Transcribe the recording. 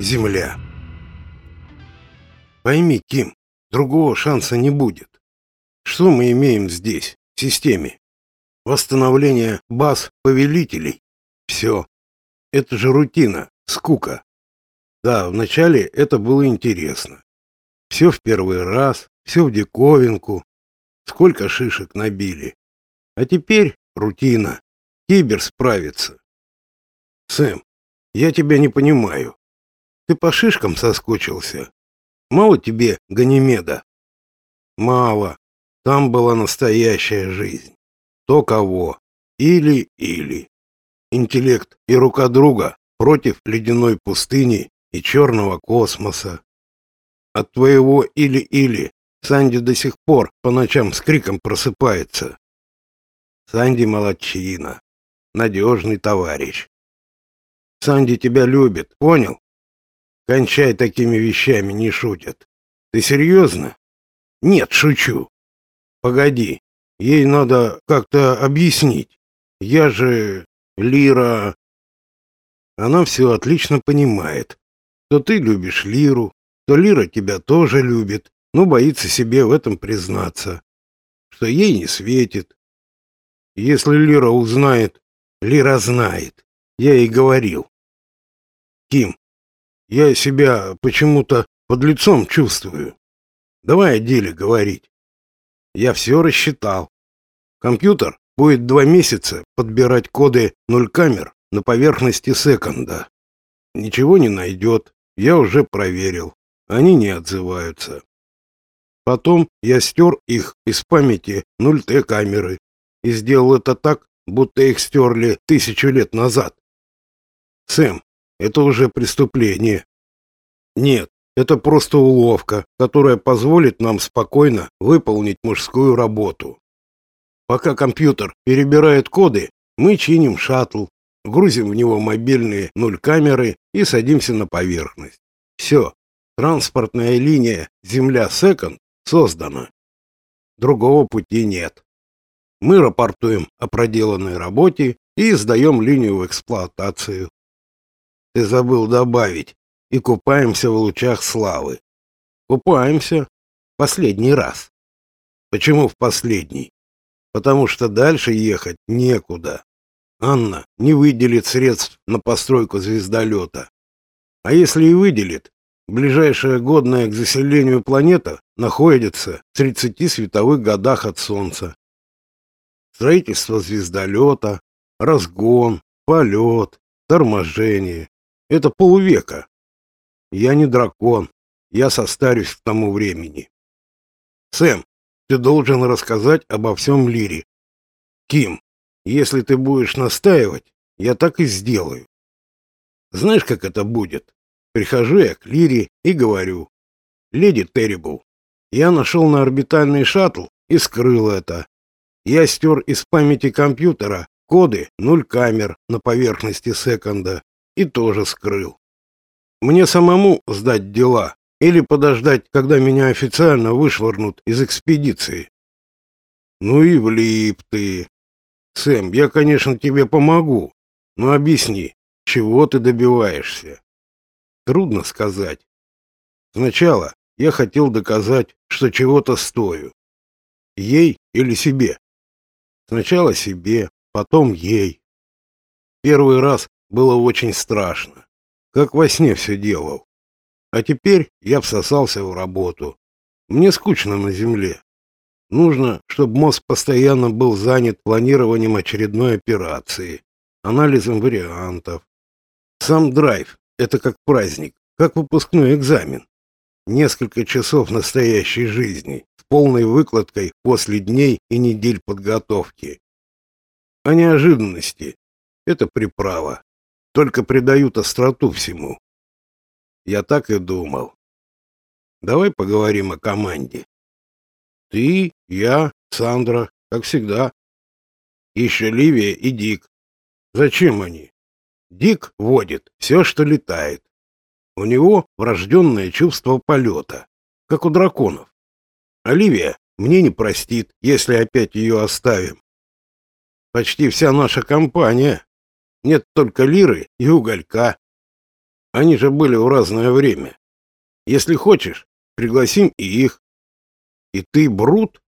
Земля. Пойми, Ким, другого шанса не будет. Что мы имеем здесь, в системе? Восстановление баз повелителей. Все. Это же рутина, скука. Да, вначале это было интересно. Все в первый раз, все в диковинку. Сколько шишек набили. А теперь рутина. Кибер справится. Сэм, я тебя не понимаю. Ты по шишкам соскучился? Мало тебе Ганимеда? Мало. Там была настоящая жизнь. То кого. Или-или. Интеллект и рука друга против ледяной пустыни и черного космоса. От твоего или-или Санди до сих пор по ночам с криком просыпается. Санди молодчина, надежный товарищ. Санди тебя любит, понял? Кончай такими вещами, не шутят. Ты серьезно? Нет, шучу. Погоди, ей надо как-то объяснить. Я же Лира... Она все отлично понимает. То ты любишь Лиру, то Лира тебя тоже любит, но боится себе в этом признаться, что ей не светит. Если Лира узнает, Лира знает. Я ей говорил. Ким, я себя почему-то под лицом чувствую. Давай о деле говорить. Я все рассчитал. Компьютер будет два месяца подбирать коды нуль камер на поверхности секонда. Ничего не найдет. Я уже проверил. Они не отзываются. Потом я стер их из памяти 0Т камеры и сделал это так, будто их стерли тысячу лет назад. Сэм, это уже преступление. Нет, это просто уловка, которая позволит нам спокойно выполнить мужскую работу. Пока компьютер перебирает коды, мы чиним шаттл, грузим в него мобильные нуль камеры и садимся на поверхность. Все, транспортная линия Земля-Секонд создана. Другого пути нет. Мы рапортуем о проделанной работе и сдаем линию в эксплуатацию. Ты забыл добавить. И купаемся в лучах славы. Купаемся. Последний раз. Почему в последний? Потому что дальше ехать некуда. Анна не выделит средств на постройку звездолета. А если и выделит, ближайшая годная к заселению планета находится в 30 световых годах от Солнца. Строительство звездолета, разгон, полет, торможение это полувека. Я не дракон. Я состарюсь к тому времени. Сэм, ты должен рассказать обо всем Лире. Ким, если ты будешь настаивать, я так и сделаю. Знаешь, как это будет? Прихожу я к Лире и говорю. Леди Террибл, я нашел на орбитальный шаттл и скрыл это. Я стер из памяти компьютера коды нуль камер на поверхности секонда и тоже скрыл. Мне самому сдать дела или подождать, когда меня официально вышвырнут из экспедиции? Ну и влип ты. Сэм, я, конечно, тебе помогу, но объясни, чего ты добиваешься? Трудно сказать. Сначала я хотел доказать, что чего-то стою. Ей или себе? Сначала себе, потом ей. Первый раз было очень страшно. Как во сне все делал. А теперь я всосался в работу. Мне скучно на земле. Нужно, чтобы мозг постоянно был занят планированием очередной операции, анализом вариантов. Сам драйв — это как праздник, как выпускной экзамен. Несколько часов настоящей жизни с полной выкладкой после дней и недель подготовки. А неожиданности — это приправа только придают остроту всему. Я так и думал. Давай поговорим о команде. Ты, я, Сандра, как всегда. Еще Ливия и Дик. Зачем они? Дик водит все, что летает. У него врожденное чувство полета, как у драконов. Оливия мне не простит, если опять ее оставим. Почти вся наша компания нет только лиры и уголька. Они же были в разное время. Если хочешь, пригласим и их. И ты, Брут?